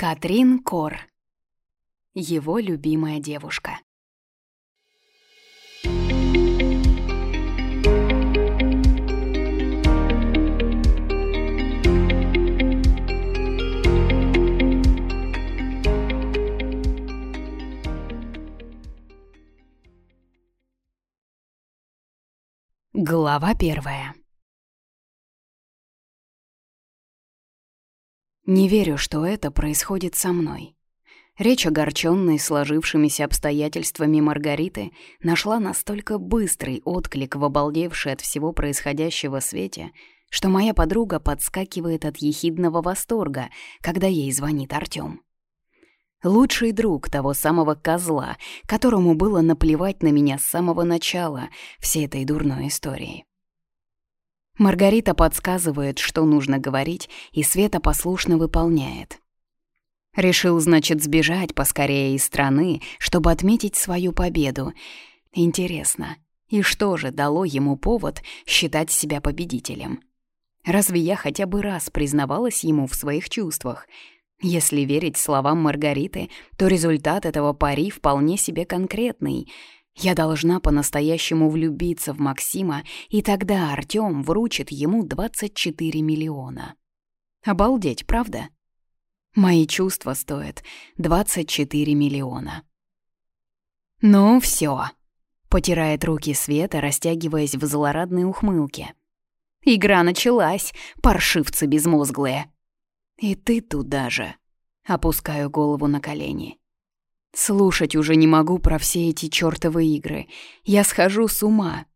Катрин Кор. Его любимая девушка. Глава первая. Не верю, что это происходит со мной. Речь, огорченной сложившимися обстоятельствами Маргариты, нашла настолько быстрый отклик в обалдевшей от всего происходящего свете, что моя подруга подскакивает от ехидного восторга, когда ей звонит Артём. Лучший друг того самого козла, которому было наплевать на меня с самого начала всей этой дурной истории. Маргарита подсказывает, что нужно говорить, и Света послушно выполняет. Решил, значит, сбежать поскорее из страны, чтобы отметить свою победу. Интересно, и что же дало ему повод считать себя победителем? Разве я хотя бы раз признавалась ему в своих чувствах? Если верить словам Маргариты, то результат этого пари вполне себе конкретный — я должна по-настоящему влюбиться в Максима, и тогда Артём вручит ему 24 миллиона. Обалдеть, правда? Мои чувства стоят 24 миллиона. «Ну всё», — потирает руки Света, растягиваясь в злорадной ухмылке. «Игра началась, паршивцы безмозглые». «И ты туда же», — опускаю голову на колени. Слушать уже не могу про все эти чёртовы игры. Я схожу с ума.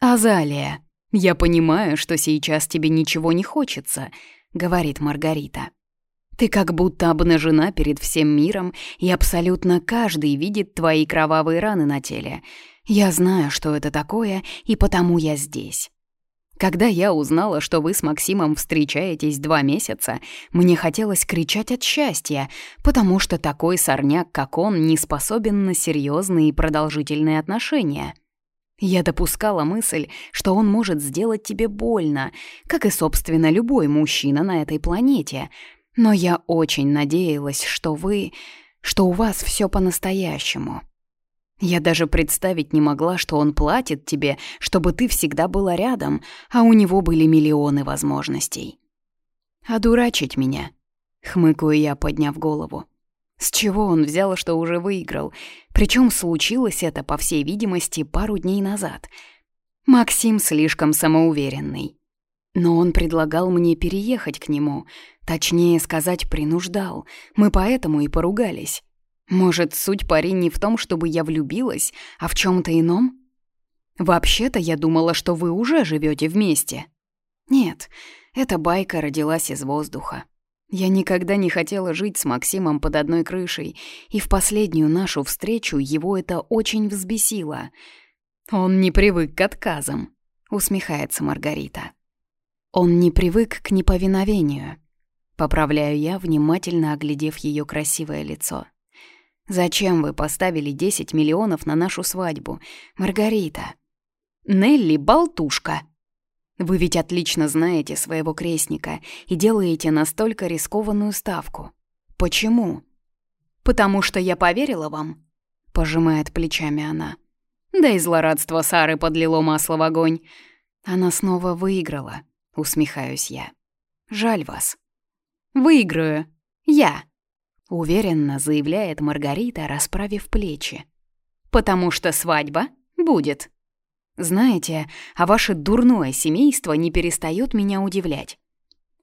«Азалия, я понимаю, что сейчас тебе ничего не хочется», — говорит Маргарита. «Ты как будто обнажена перед всем миром, и абсолютно каждый видит твои кровавые раны на теле. Я знаю, что это такое, и потому я здесь. Когда я узнала, что вы с Максимом встречаетесь два месяца, мне хотелось кричать от счастья, потому что такой сорняк, как он, не способен на серьезные и продолжительные отношения. Я допускала мысль, что он может сделать тебе больно, как и, собственно, любой мужчина на этой планете. Но я очень надеялась, что вы... что у вас все по-настоящему. Я даже представить не могла, что он платит тебе, чтобы ты всегда была рядом, а у него были миллионы возможностей. «Одурачить меня», — хмыкаю я, подняв голову. С чего он взял, что уже выиграл? Причем случилось это, по всей видимости, пару дней назад. Максим слишком самоуверенный. Но он предлагал мне переехать к нему, точнее сказать, принуждал. Мы поэтому и поругались. Может, суть пари не в том, чтобы я влюбилась, а в чем то ином? Вообще-то я думала, что вы уже живете вместе. Нет, эта байка родилась из воздуха. Я никогда не хотела жить с Максимом под одной крышей, и в последнюю нашу встречу его это очень взбесило. Он не привык к отказам, усмехается Маргарита. Он не привык к неповиновению. Поправляю я, внимательно оглядев ее красивое лицо. Зачем вы поставили 10 миллионов на нашу свадьбу, Маргарита? Нелли — болтушка. Вы ведь отлично знаете своего крестника и делаете настолько рискованную ставку. Почему? Потому что я поверила вам, пожимает плечами она. Да и злорадство Сары подлило масло в огонь. Она снова выиграла, усмехаюсь я. Жаль вас. Выиграю. Я. Уверенно заявляет Маргарита, расправив плечи. «Потому что свадьба будет». Знаете, а ваше дурное семейство не перестает меня удивлять.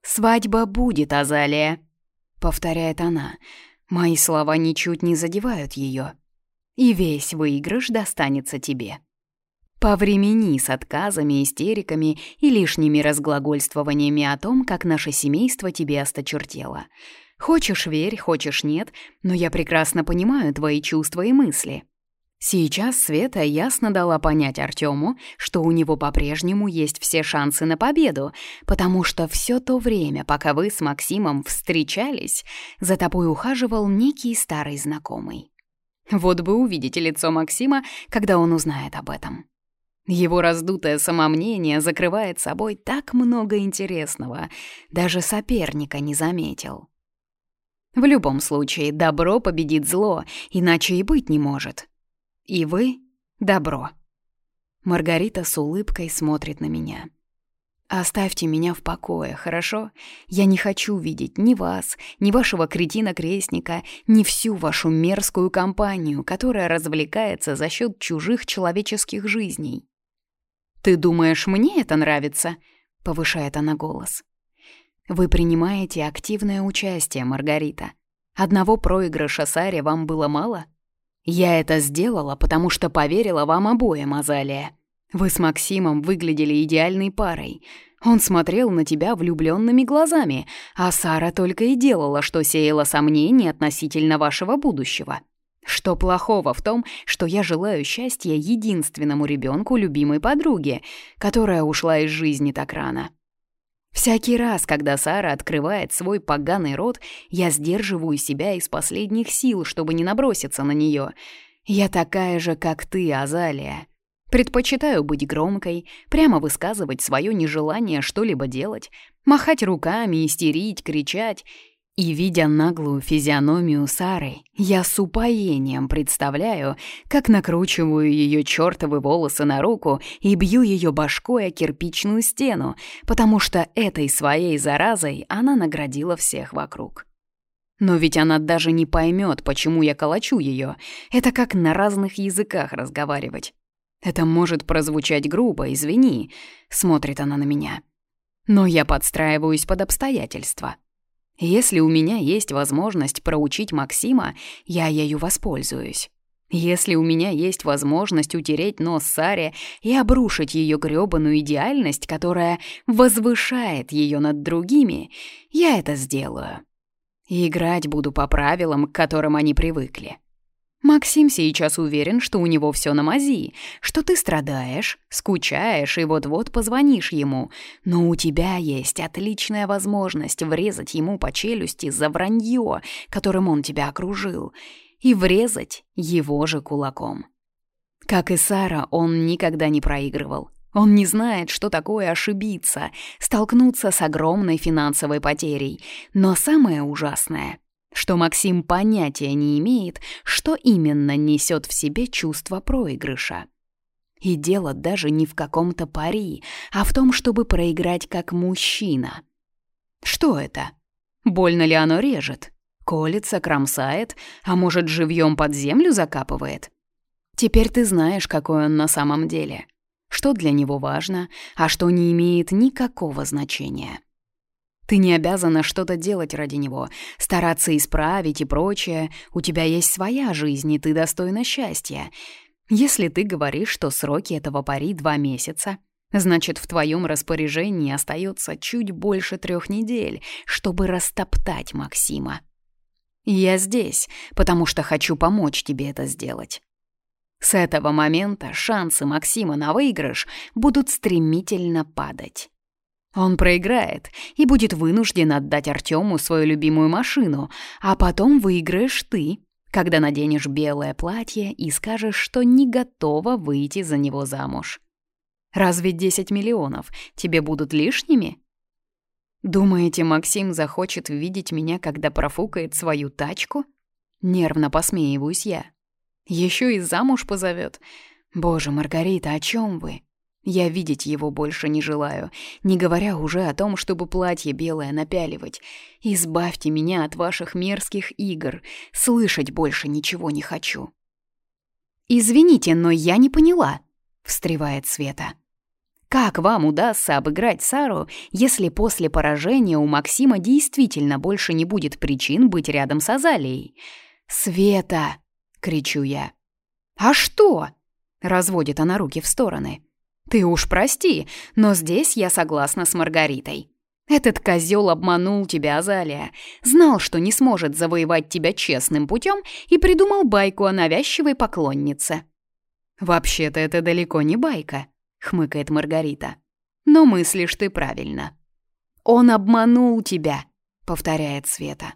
«Свадьба будет, Азалия», — повторяет она. Мои слова ничуть не задевают ее. И весь выигрыш достанется тебе. Повремени с отказами, истериками и лишними разглагольствованиями о том, как наше семейство тебе осточертело. Хочешь верь, хочешь нет, но я прекрасно понимаю твои чувства и мысли. Сейчас Света ясно дала понять Артему, что у него по-прежнему есть все шансы на победу, потому что все то время, пока вы с Максимом встречались, за тобой ухаживал некий старый знакомый. Вот бы увидеть лицо Максима, когда он узнает об этом. Его раздутое самомнение закрывает собой так много интересного, даже соперника не заметил. В любом случае, добро победит зло, иначе и быть не может. И вы — добро. Маргарита с улыбкой смотрит на меня. «Оставьте меня в покое, хорошо? Я не хочу видеть ни вас, ни вашего кретина-крестника, ни всю вашу мерзкую компанию, которая развлекается за счет чужих человеческих жизней». «Ты думаешь, мне это нравится?» — повышает она голос. «Вы принимаете активное участие, Маргарита. Одного проигрыша Саре вам было мало? Я это сделала, потому что поверила вам обоим, Азалия. Вы с Максимом выглядели идеальной парой. Он смотрел на тебя влюбленными глазами, а Сара только и делала, что сеяла сомнения относительно вашего будущего. Что плохого в том, что я желаю счастья единственному ребенку любимой подруги, которая ушла из жизни так рано? Всякий раз, когда Сара открывает свой поганый рот, я сдерживаю себя из последних сил, чтобы не наброситься на нее. Я такая же, как ты, Азалия. Предпочитаю быть громкой, прямо высказывать свое нежелание что-либо делать, махать руками, истерить, кричать. И, видя наглую физиономию Сары, я с упоением представляю, как накручиваю ее чертовы волосы на руку и бью ее башкой о кирпичную стену, потому что этой своей заразой она наградила всех вокруг. Но ведь она даже не поймет, почему я колочу ее. Это как на разных языках разговаривать. Это может прозвучать грубо, извини, смотрит она на меня. Но я подстраиваюсь под обстоятельства. Если у меня есть возможность проучить Максима, я ею воспользуюсь. Если у меня есть возможность утереть нос Саре и обрушить ее грёбаную идеальность, которая возвышает ее над другими, я это сделаю. И играть буду по правилам, к которым они привыкли. Максим сейчас уверен, что у него все на мази, что ты страдаешь, скучаешь и вот-вот позвонишь ему. Но у тебя есть отличная возможность врезать ему по челюсти за вранье, которым он тебя окружил, и врезать его же кулаком. Как и Сара, он никогда не проигрывал. Он не знает, что такое ошибиться, столкнуться с огромной финансовой потерей. Но самое ужасное — что Максим понятия не имеет, что именно несет в себе чувство проигрыша. И дело даже не в каком-то пари, а в том, чтобы проиграть как мужчина. Что это? Больно ли оно режет? Колется, кромсает, а может, живьем под землю закапывает? Теперь ты знаешь, какой он на самом деле. Что для него важно, а что не имеет никакого значения. Ты не обязана что-то делать ради него, стараться исправить и прочее. У тебя есть своя жизнь, и ты достойна счастья. Если ты говоришь, что сроки этого пари два месяца, значит, в твоем распоряжении остается чуть больше трех недель, чтобы растоптать Максима. Я здесь, потому что хочу помочь тебе это сделать. С этого момента шансы Максима на выигрыш будут стремительно падать. Он проиграет и будет вынужден отдать Артему свою любимую машину, а потом выиграешь ты, когда наденешь белое платье и скажешь, что не готова выйти за него замуж. Разве 10 миллионов тебе будут лишними? Думаете, Максим захочет видеть меня, когда профукает свою тачку? Нервно посмеиваюсь я. Еще и замуж позовет. Боже, Маргарита, о чем вы? Я видеть его больше не желаю, не говоря уже о том, чтобы платье белое напяливать. Избавьте меня от ваших мерзких игр, слышать больше ничего не хочу». «Извините, но я не поняла», — встревает Света. «Как вам удастся обыграть Сару, если после поражения у Максима действительно больше не будет причин быть рядом с Азалией?» «Света!» — кричу я. «А что?» — разводит она руки в стороны. Ты уж прости, но здесь я согласна с Маргаритой. Этот козел обманул тебя, Азалия. Знал, что не сможет завоевать тебя честным путем и придумал байку о навязчивой поклоннице. «Вообще-то это далеко не байка», — хмыкает Маргарита. «Но мыслишь ты правильно». «Он обманул тебя», — повторяет Света.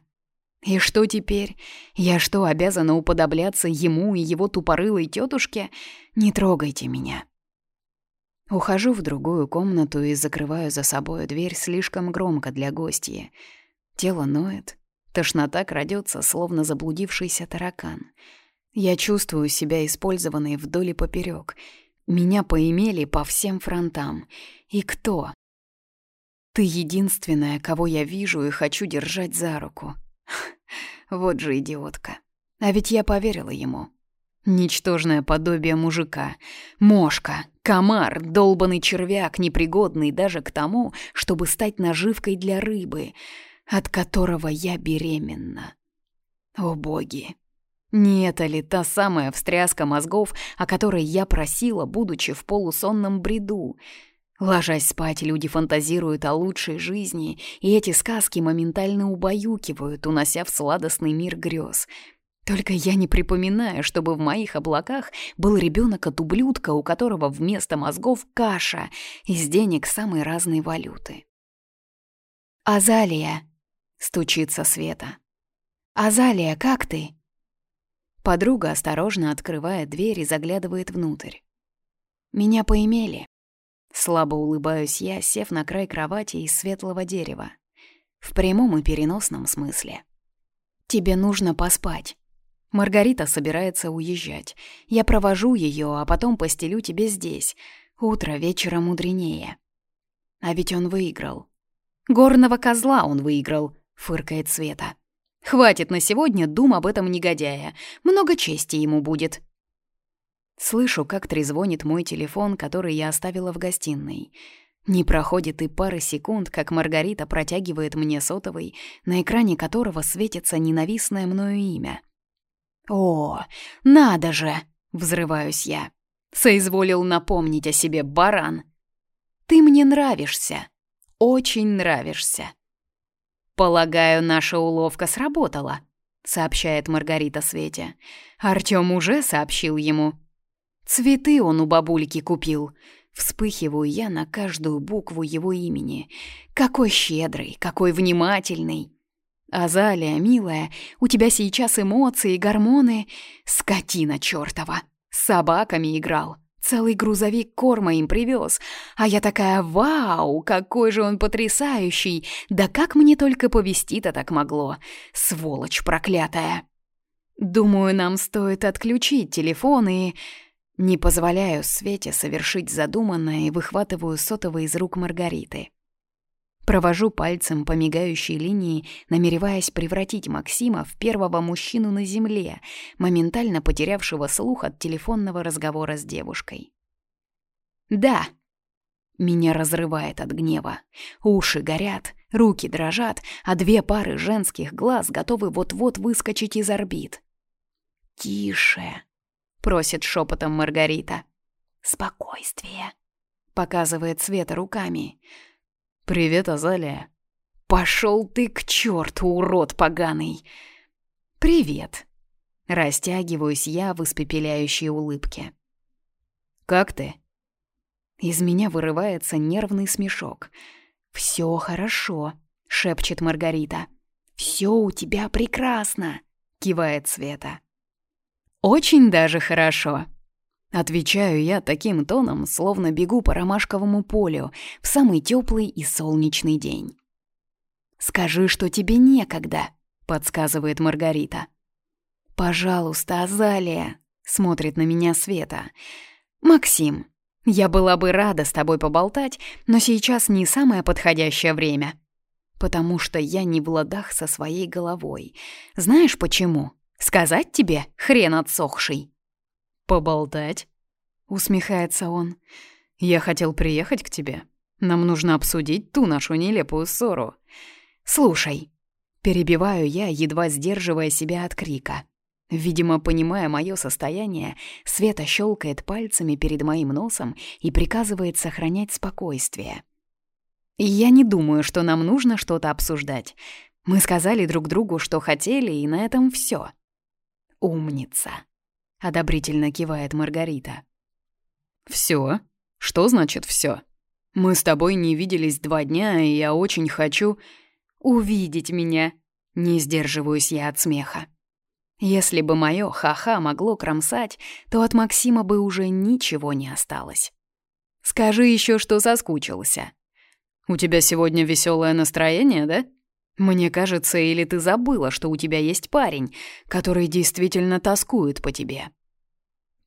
«И что теперь? Я что, обязана уподобляться ему и его тупорылой тетушке? Не трогайте меня». Ухожу в другую комнату и закрываю за собой дверь слишком громко для гостья. Тело ноет, Тошнота крадется, словно заблудившийся таракан. Я чувствую себя использованной вдоль и поперек. Меня поимели по всем фронтам. И кто? Ты единственная, кого я вижу и хочу держать за руку. Вот же идиотка. А ведь я поверила ему. Ничтожное подобие мужика. Мошка, комар, долбанный червяк, непригодный даже к тому, чтобы стать наживкой для рыбы, от которого я беременна. О боги! Не это ли та самая встряска мозгов, о которой я просила, будучи в полусонном бреду? Ложась спать, люди фантазируют о лучшей жизни, и эти сказки моментально убаюкивают, унося в сладостный мир грез — только я не припоминаю, чтобы в моих облаках был ребенок от ублюдка, у которого вместо мозгов каша, из денег самой разной валюты. «Азалия!» — стучится Света. «Азалия, как ты?» Подруга осторожно открывает дверь и заглядывает внутрь. «Меня поимели». Слабо улыбаюсь я, сев на край кровати из светлого дерева. В прямом и переносном смысле. «Тебе нужно поспать». Маргарита собирается уезжать. Я провожу ее, а потом постелю тебе здесь. Утро вечера мудренее. А ведь он выиграл. Горного козла он выиграл, фыркает Света. Хватит на сегодня дум об этом негодяя. Много чести ему будет. Слышу, как трезвонит мой телефон, который я оставила в гостиной. Не проходит и пары секунд, как Маргарита протягивает мне сотовый, на экране которого светится ненавистное мною имя — «О, надо же!» — взрываюсь я. Соизволил напомнить о себе баран. «Ты мне нравишься. Очень нравишься». «Полагаю, наша уловка сработала», — сообщает Маргарита Свете. Артём уже сообщил ему. «Цветы он у бабульки купил». Вспыхиваю я на каждую букву его имени. Какой щедрый, какой внимательный. «Азалия, милая, у тебя сейчас эмоции, гормоны. Скотина чёртова. С собаками играл. Целый грузовик корма им привез. А я такая, вау, какой же он потрясающий. Да как мне только повести-то так могло. Сволочь проклятая. Думаю, нам стоит отключить телефон и... Не позволяю Свете совершить задуманное и выхватываю сотовый из рук Маргариты. Провожу пальцем по мигающей линии, намереваясь превратить Максима в первого мужчину на Земле, моментально потерявшего слух от телефонного разговора с девушкой. «Да!» Меня разрывает от гнева. Уши горят, руки дрожат, а две пары женских глаз готовы вот-вот выскочить из орбит. «Тише!» — просит шепотом Маргарита. «Спокойствие!» — показывает Света руками. «Привет, Азалия». «Пошел ты к черту, урод поганый!» «Привет!» Растягиваюсь я в испепеляющей улыбке. «Как ты?» Из меня вырывается нервный смешок. «Все хорошо», — шепчет Маргарита. «Все у тебя прекрасно», — кивает Света. «Очень даже хорошо», Отвечаю я таким тоном, словно бегу по ромашковому полю в самый теплый и солнечный день. «Скажи, что тебе некогда», — подсказывает Маргарита. «Пожалуйста, Азалия», — смотрит на меня Света. «Максим, я была бы рада с тобой поболтать, но сейчас не самое подходящее время. Потому что я не в ладах со своей головой. Знаешь почему? Сказать тебе, хрен отсохший?» «Поболтать?» — усмехается он. «Я хотел приехать к тебе. Нам нужно обсудить ту нашу нелепую ссору. Слушай». Перебиваю я, едва сдерживая себя от крика. Видимо, понимая мое состояние, Света щелкает пальцами перед моим носом и приказывает сохранять спокойствие. я не думаю, что нам нужно что-то обсуждать. Мы сказали друг другу, что хотели, и на этом все. Умница. — одобрительно кивает Маргарита. «Всё? Что значит всё? Мы с тобой не виделись два дня, и я очень хочу увидеть меня». Не сдерживаюсь я от смеха. Если бы моё ха-ха могло кромсать, то от Максима бы уже ничего не осталось. «Скажи ещё, что соскучился». «У тебя сегодня весёлое настроение, да?» Мне кажется, или ты забыла, что у тебя есть парень, который действительно тоскует по тебе?»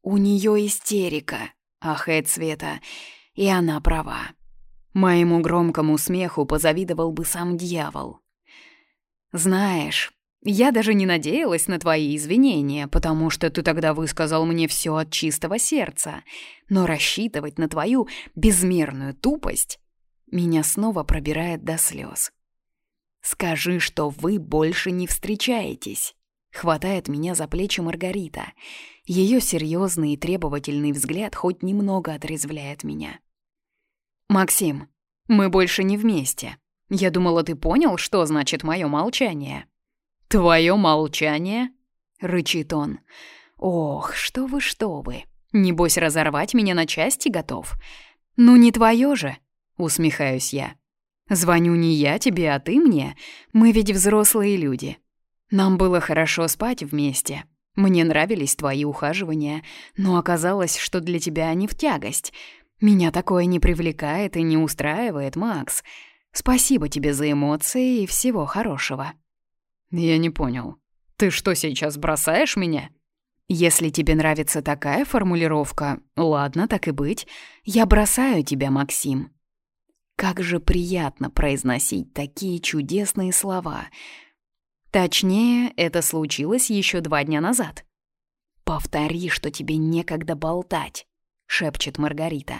«У нее истерика», — ахает Света, — «и она права». Моему громкому смеху позавидовал бы сам дьявол. «Знаешь, я даже не надеялась на твои извинения, потому что ты тогда высказал мне все от чистого сердца. Но рассчитывать на твою безмерную тупость меня снова пробирает до слез. Скажи, что вы больше не встречаетесь. Хватает меня за плечи Маргарита. Ее серьезный и требовательный взгляд хоть немного отрезвляет меня. «Максим, мы больше не вместе. Я думала, ты понял, что значит мое молчание». «Твое молчание?» — рычит он. «Ох, что вы, что вы! Небось, разорвать меня на части готов? Ну, не твое же!» — усмехаюсь я. «Звоню не я тебе, а ты мне. Мы ведь взрослые люди. Нам было хорошо спать вместе. Мне нравились твои ухаживания, но оказалось, что для тебя они в тягость. Меня такое не привлекает и не устраивает, Макс. Спасибо тебе за эмоции и всего хорошего». «Я не понял. Ты что, сейчас бросаешь меня?» «Если тебе нравится такая формулировка, ладно, так и быть. Я бросаю тебя, Максим». Как же приятно произносить такие чудесные слова. Точнее, это случилось еще два дня назад. «Повтори, что тебе некогда болтать», — шепчет Маргарита.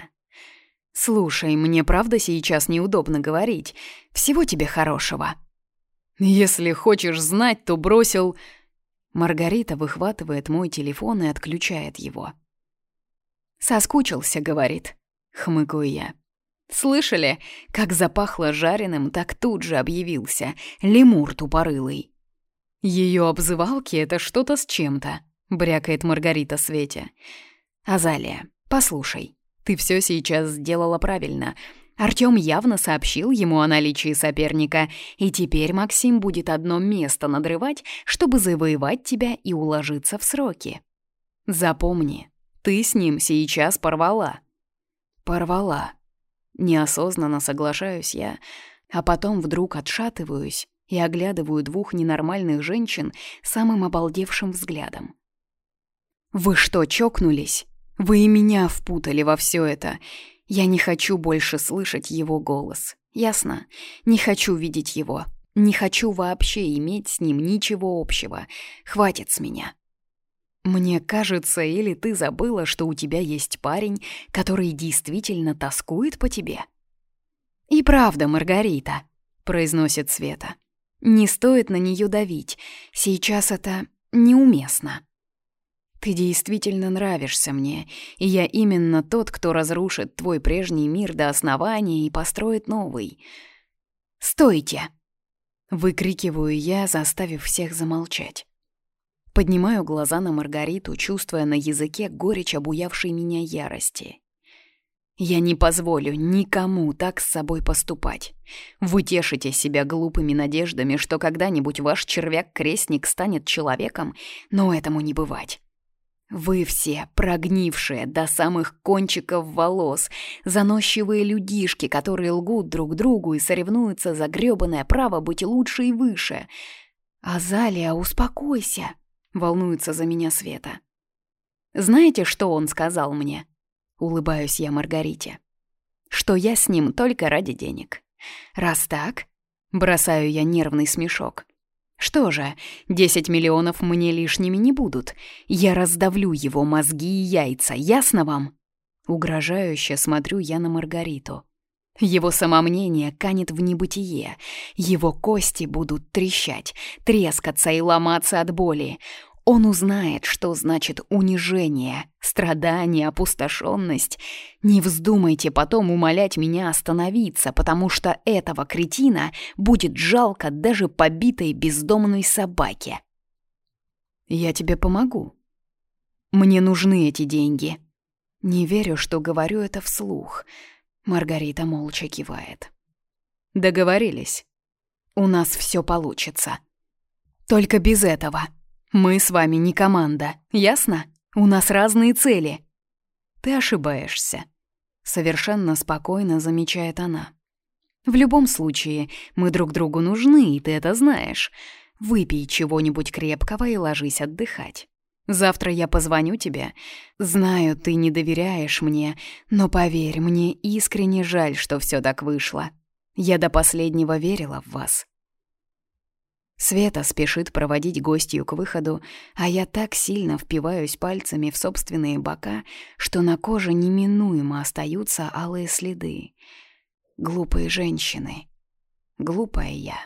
«Слушай, мне правда сейчас неудобно говорить. Всего тебе хорошего». «Если хочешь знать, то бросил...» Маргарита выхватывает мой телефон и отключает его. «Соскучился», — говорит. Хмыкаю я. «Слышали, как запахло жареным, так тут же объявился. Лемур тупорылый». Ее обзывалки — это что-то с чем-то», — брякает Маргарита Свете. «Азалия, послушай, ты все сейчас сделала правильно. Артём явно сообщил ему о наличии соперника, и теперь Максим будет одно место надрывать, чтобы завоевать тебя и уложиться в сроки. Запомни, ты с ним сейчас порвала. Порвала. Неосознанно соглашаюсь я, а потом вдруг отшатываюсь и оглядываю двух ненормальных женщин самым обалдевшим взглядом. «Вы что, чокнулись? Вы и меня впутали во все это. Я не хочу больше слышать его голос. Ясно? Не хочу видеть его. Не хочу вообще иметь с ним ничего общего. Хватит с меня. Мне кажется, или ты забыла, что у тебя есть парень, который действительно тоскует по тебе? И правда, Маргарита, произносит Света. Не стоит на нее давить. Сейчас это неуместно. Ты действительно нравишься мне, и я именно тот, кто разрушит твой прежний мир до основания и построит новый. Стойте! Выкрикиваю я, заставив всех замолчать. Поднимаю глаза на Маргариту, чувствуя на языке горечь обуявшей меня ярости. Я не позволю никому так с собой поступать. Вы тешите себя глупыми надеждами, что когда-нибудь ваш червяк-крестник станет человеком, но этому не бывать. Вы все прогнившие до самых кончиков волос, заносчивые людишки, которые лгут друг другу и соревнуются за грёбаное право быть лучше и выше. «Азалия, успокойся!» — волнуется за меня Света. «Знаете, что он сказал мне?» — улыбаюсь я Маргарите. «Что я с ним только ради денег. Раз так...» — бросаю я нервный смешок. Что же, 10 миллионов мне лишними не будут. Я раздавлю его мозги и яйца, ясно вам? Угрожающе смотрю я на Маргариту. Его самомнение канет в небытие. Его кости будут трещать, трескаться и ломаться от боли. Он узнает, что значит унижение, страдание, опустошенность. Не вздумайте потом умолять меня остановиться, потому что этого кретина будет жалко даже побитой бездомной собаке. Я тебе помогу. Мне нужны эти деньги. Не верю, что говорю это вслух. Маргарита молча кивает. Договорились. У нас все получится. Только без этого. Мы с вами не команда, ясно? У нас разные цели. Ты ошибаешься. Совершенно спокойно замечает она. В любом случае, мы друг другу нужны, и ты это знаешь. Выпей чего-нибудь крепкого и ложись отдыхать. Завтра я позвоню тебе. Знаю, ты не доверяешь мне, но поверь, мне искренне жаль, что все так вышло. Я до последнего верила в вас. Света спешит проводить гостью к выходу, а я так сильно впиваюсь пальцами в собственные бока, что на коже неминуемо остаются алые следы. Глупые женщины. Глупая я.